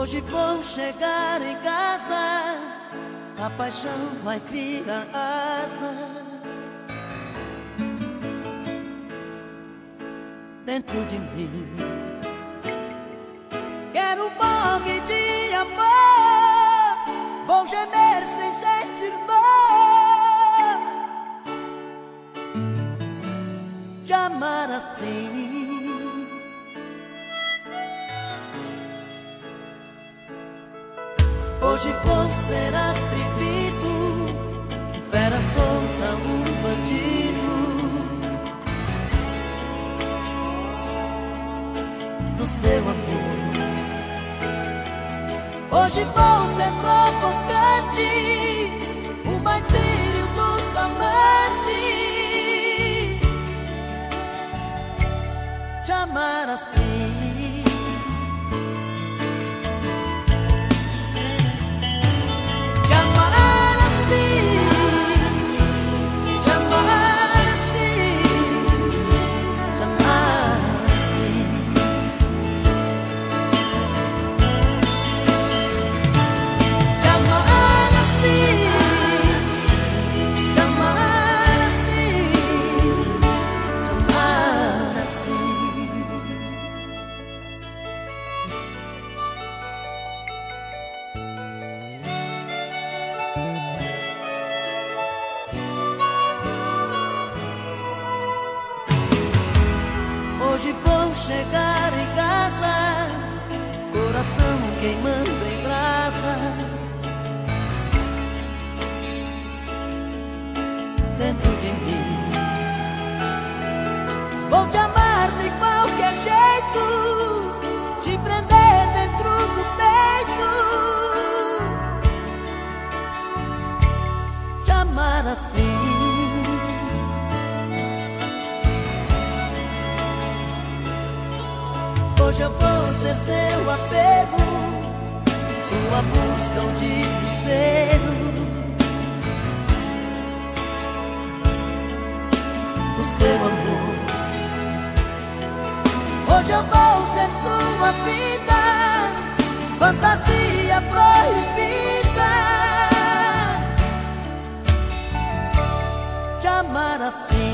Hoje vou chegar em casa, a paixão vai criar asas dentro de mim. Quero um pouco de amor, vou gemer sem sentir dor. Te amar assim. Hoje vou ser atrevido, fera solta, um bandido do seu amor. Hoje vou ser provocante, Hoje vou chegar em casa, coração queimando em brasa. Dentro de mim, vou te amar de qualquer jeito, te prender dentro do peito, te amar assim. Hoje eu vou ser seu apego, sua busca, um desespero. O seu amor. Hoje eu vou ser sua vida, fantasia proibida. Te amar assim.